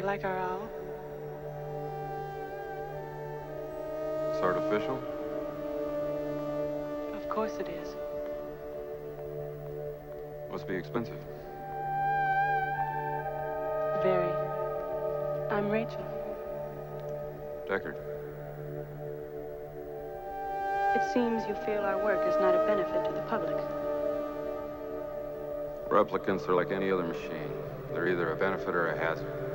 you like our owl? It's artificial? Of course it is. Must be expensive. Very. I'm Rachael. Deckard. It seems you feel our work is not a benefit to the public. Replicants are like any other machine. They're either a benefit or a hazard.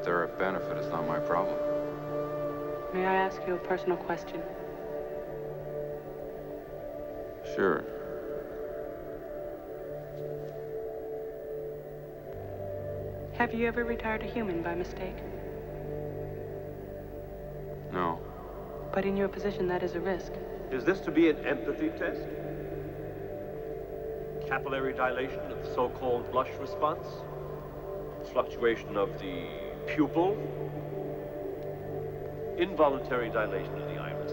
If they're a benefit, it's not my problem. May I ask you a personal question? Sure. Have you ever retired a human by mistake? No. But in your position, that is a risk. Is this to be an empathy test? Capillary dilation of the so-called blush response? Fluctuation of the pupil? Involuntary dilation of the iris?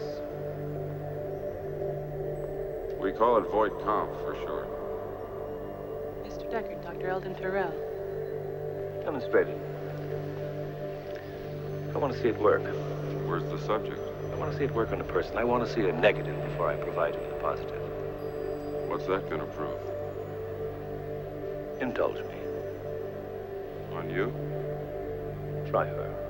We call it void comp for short. Mr. Deckard, Dr. Eldon Tyrell. Demonstrated. I want to see it work. Where's the subject? I want to see it work on a person. I want to see a negative before I provide him the positive. What's that gonna prove? Indulge me. On you? Try her.